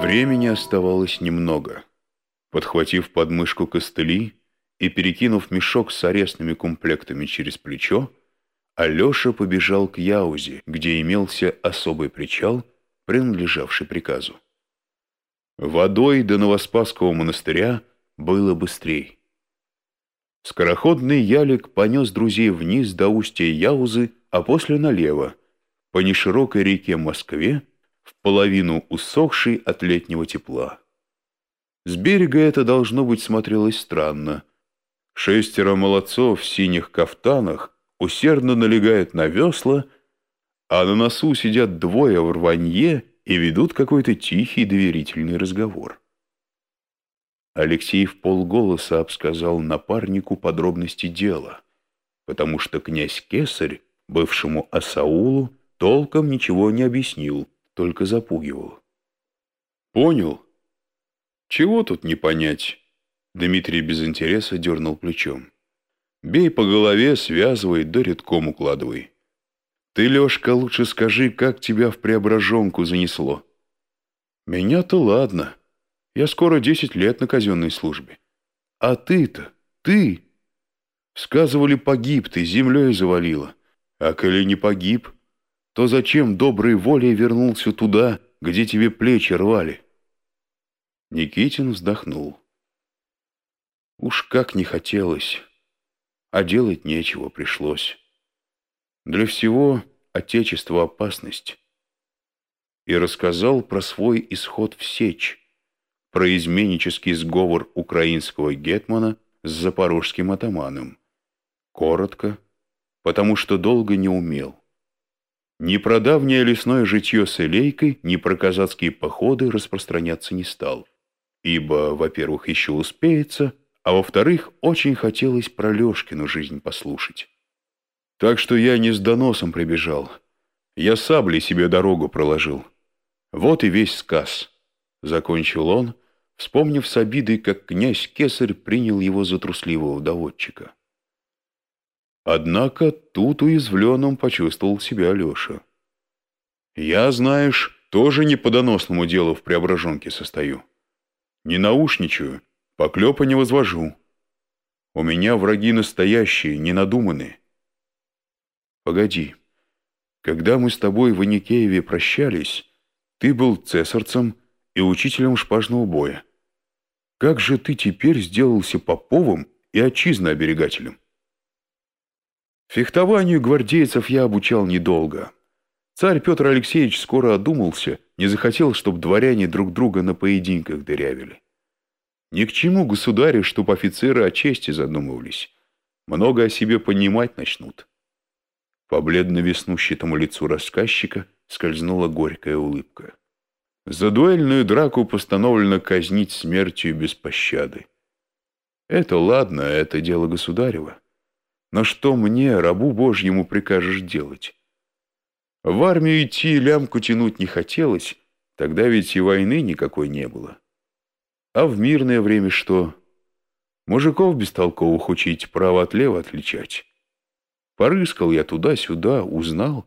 Времени оставалось немного. Подхватив подмышку костыли и перекинув мешок с арестными комплектами через плечо, Алеша побежал к Яузе, где имелся особый причал, принадлежавший приказу. Водой до Новоспасского монастыря было быстрей. Скороходный ялик понес друзей вниз до устья Яузы, а после налево, по неширокой реке Москве, в половину усохшей от летнего тепла. С берега это, должно быть, смотрелось странно. Шестеро молодцов в синих кафтанах усердно налегают на весла, а на носу сидят двое в рванье и ведут какой-то тихий доверительный разговор. Алексей в полголоса обсказал напарнику подробности дела, потому что князь Кесарь, бывшему Асаулу, толком ничего не объяснил, только запугивал. «Понял? Чего тут не понять?» Дмитрий без интереса дернул плечом. «Бей по голове, связывай, да редком укладывай. Ты, Лешка, лучше скажи, как тебя в преображенку занесло?» «Меня-то ладно. Я скоро десять лет на казенной службе. А ты-то, ты...» Сказывали, погиб ты, землей завалило. А коли не погиб, то зачем доброй волей вернулся туда, где тебе плечи рвали?» Никитин вздохнул. Уж как не хотелось, а делать нечего пришлось. Для всего Отечество опасность. И рассказал про свой исход в Сечь, про изменнический сговор украинского гетмана с запорожским атаманом. Коротко, потому что долго не умел. Ни про давнее лесное житье с Элейкой, ни про казацкие походы распространяться не стал. Ибо, во-первых, еще успеется, а во-вторых, очень хотелось про Лешкину жизнь послушать. Так что я не с доносом прибежал. Я саблей себе дорогу проложил. Вот и весь сказ. Закончил он, вспомнив с обидой, как князь Кесарь принял его за трусливого доводчика. Однако тут уязвленным почувствовал себя Алеша. «Я, знаешь, тоже не по доносному делу в Преображенке состою. Не наушничаю, поклепа не возвожу. У меня враги настоящие, не надуманные. Погоди, когда мы с тобой в Аникееве прощались, ты был цесарцем и учителем шпажного боя. Как же ты теперь сделался поповым и отчизнооберегателем? Фехтованию гвардейцев я обучал недолго. Царь Петр Алексеевич скоро одумался, не захотел, чтобы дворяне друг друга на поединках дырявили. Ни к чему государю, чтоб офицеры о чести задумывались. Много о себе понимать начнут. По бледно-веснущатому лицу рассказчика скользнула горькая улыбка. За дуэльную драку постановлено казнить смертью без пощады. Это ладно, это дело государева. Но что мне, рабу Божьему, прикажешь делать? В армию идти лямку тянуть не хотелось, тогда ведь и войны никакой не было. А в мирное время что? Мужиков бестолковых учить, право от лева отличать. Порыскал я туда-сюда, узнал.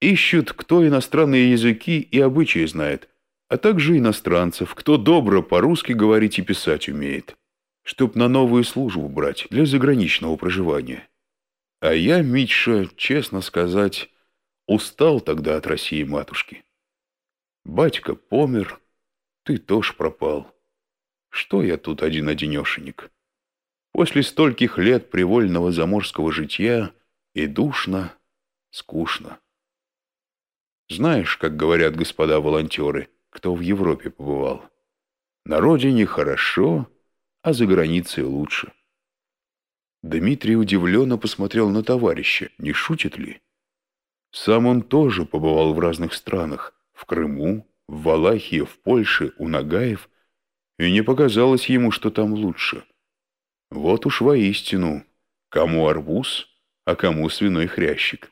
Ищут, кто иностранные языки и обычаи знает, а также иностранцев, кто добро по-русски говорить и писать умеет, чтоб на новую службу брать для заграничного проживания. А я, Митша, честно сказать, устал тогда от России матушки. Батька помер, ты тоже пропал. Что я тут один-одинешенек? После стольких лет привольного заморского житья и душно, скучно. Знаешь, как говорят господа волонтеры, кто в Европе побывал? На родине хорошо, а за границей лучше. Дмитрий удивленно посмотрел на товарища, не шутит ли? Сам он тоже побывал в разных странах, в Крыму, в Валахии, в Польше, у Нагаев, и не показалось ему, что там лучше. Вот уж воистину, кому арбуз, а кому свиной хрящик.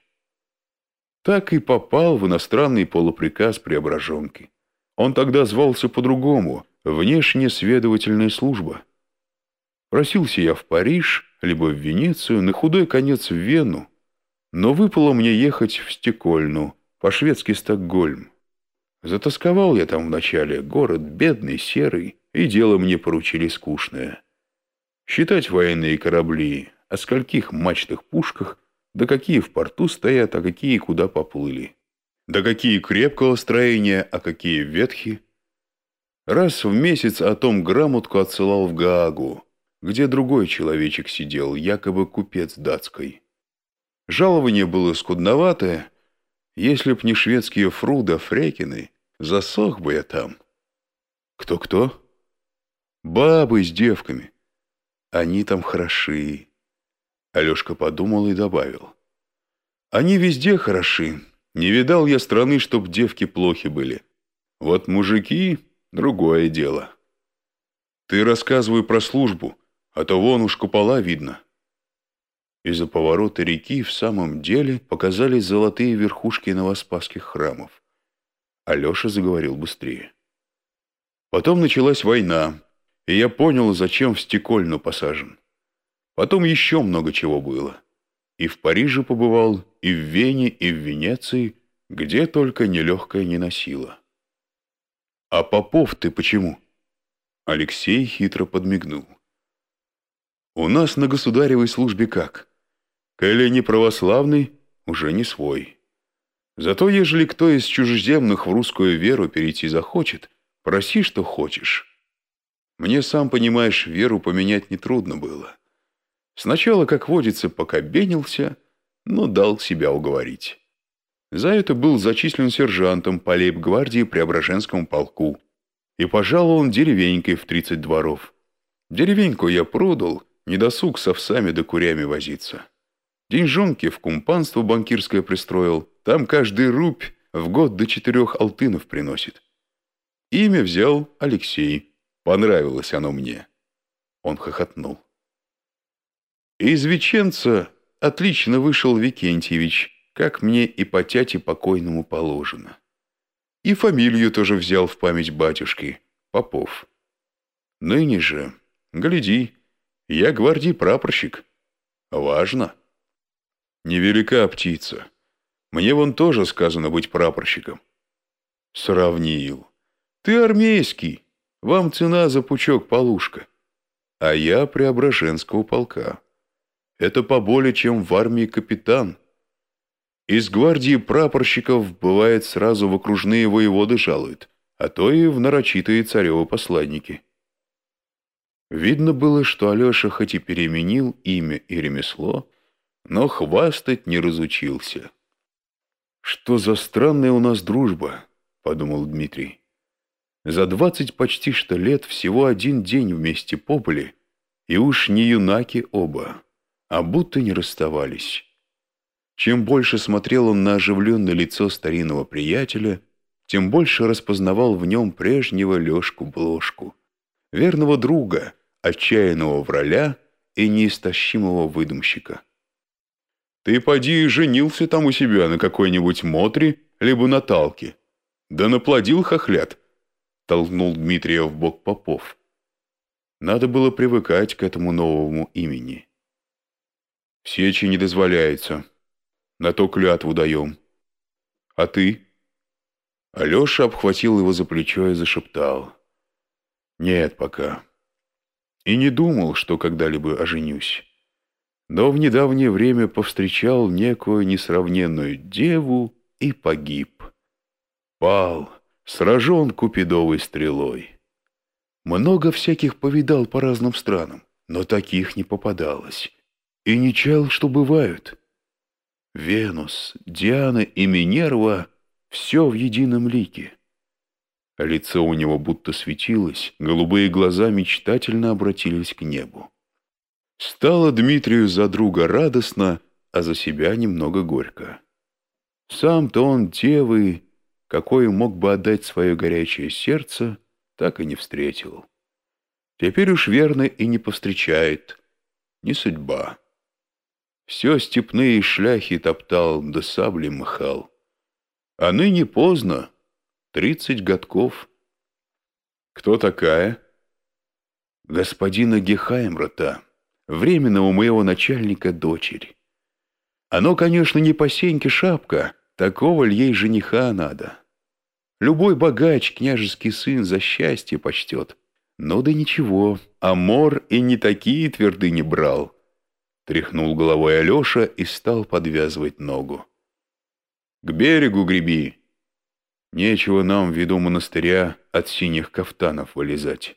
Так и попал в иностранный полуприказ Преображенки. Он тогда звался по-другому, внешнесведывательная служба. Просился я в Париж, либо в Венецию, на худой конец в Вену, но выпало мне ехать в Стекольну, по-шведски Стокгольм. Затасковал я там вначале, город бедный, серый, и дело мне поручили скучное. Считать военные корабли, о скольких мачтах пушках, да какие в порту стоят, а какие куда поплыли. Да какие крепкого строения, а какие ветхи. Раз в месяц о том грамотку отсылал в Гаагу, где другой человечек сидел, якобы купец датской. Жалование было скудноватое, если б не шведские фруда Фрекины, засох бы я там. Кто-кто? Бабы с девками. Они там хороши. Алешка подумал и добавил. Они везде хороши. Не видал я страны, чтоб девки плохи были. Вот мужики — другое дело. Ты рассказывай про службу, а то вон уж купола видно. Из-за поворота реки в самом деле показались золотые верхушки новоспасских храмов. Алеша заговорил быстрее. Потом началась война, и я понял, зачем в Стекольну посажен. Потом еще много чего было. И в Париже побывал, и в Вене, и в Венеции, где только нелегкое не носило. «А Попов ты почему?» Алексей хитро подмигнул. «У нас на государевой службе как? Коли не православный, уже не свой. Зато ежели кто из чужеземных в русскую веру перейти захочет, проси, что хочешь. Мне, сам понимаешь, веру поменять нетрудно было. Сначала, как водится, покобенился, но дал себя уговорить. За это был зачислен сержантом по лейб-гвардии Преображенскому полку и пожалован деревенькой в тридцать дворов. Деревеньку я продал, недосуг с овсами да курями возиться. Деньжонки в кумпанство банкирское пристроил, там каждый рубь в год до четырех алтынов приносит. Имя взял Алексей, понравилось оно мне. Он хохотнул. Из Веченца отлично вышел Викентьевич, как мне и по тяте покойному положено. И фамилию тоже взял в память батюшки, Попов. Ныне же, гляди, я гвардии прапорщик. Важно. Невелика птица. Мне вон тоже сказано быть прапорщиком. Сравнил. Ты армейский. Вам цена за пучок полушка. А я Преображенского полка. Это поболее, чем в армии капитан. Из гвардии прапорщиков бывает сразу в окружные воеводы жалуют, а то и в нарочитые царевы посланники. Видно было, что Алеша хоть и переменил имя и ремесло, но хвастать не разучился. «Что за странная у нас дружба?» — подумал Дмитрий. «За двадцать почти что лет всего один день вместе побыли, и уж не юнаки оба» а будто не расставались. Чем больше смотрел он на оживленное лицо старинного приятеля, тем больше распознавал в нем прежнего Лешку-Блошку, верного друга, отчаянного враля и неистощимого выдумщика. «Ты поди женился там у себя на какой-нибудь Мотре, либо на Талке. Да наплодил хохлят», — толкнул Дмитрия в бок Попов. Надо было привыкать к этому новому имени. В сечи не дозволяется. На то клятву даем. А ты?» Алеша обхватил его за плечо и зашептал. «Нет пока. И не думал, что когда-либо оженюсь. Но в недавнее время повстречал некую несравненную деву и погиб. Пал, сражен купидовой стрелой. Много всяких повидал по разным странам, но таких не попадалось и не чаял, что бывают. Венус, Диана и Минерва — все в едином лике. Лицо у него будто светилось, голубые глаза мечтательно обратились к небу. Стало Дмитрию за друга радостно, а за себя немного горько. Сам-то он девы, какой мог бы отдать свое горячее сердце, так и не встретил. Теперь уж верно и не повстречает. Не судьба. Все степные шляхи топтал, да сабли махал. А ныне поздно, тридцать годков. Кто такая? Господина Гехаймрата, временного моего начальника дочери. Оно, конечно, не по сеньке шапка, такого ль ей жениха надо. Любой богач княжеский сын за счастье почтет. Ну да ничего, Амор и не такие твердыни брал. Тряхнул головой Алеша и стал подвязывать ногу. «К берегу греби!» Нечего нам, в виду монастыря, от синих кафтанов вылезать.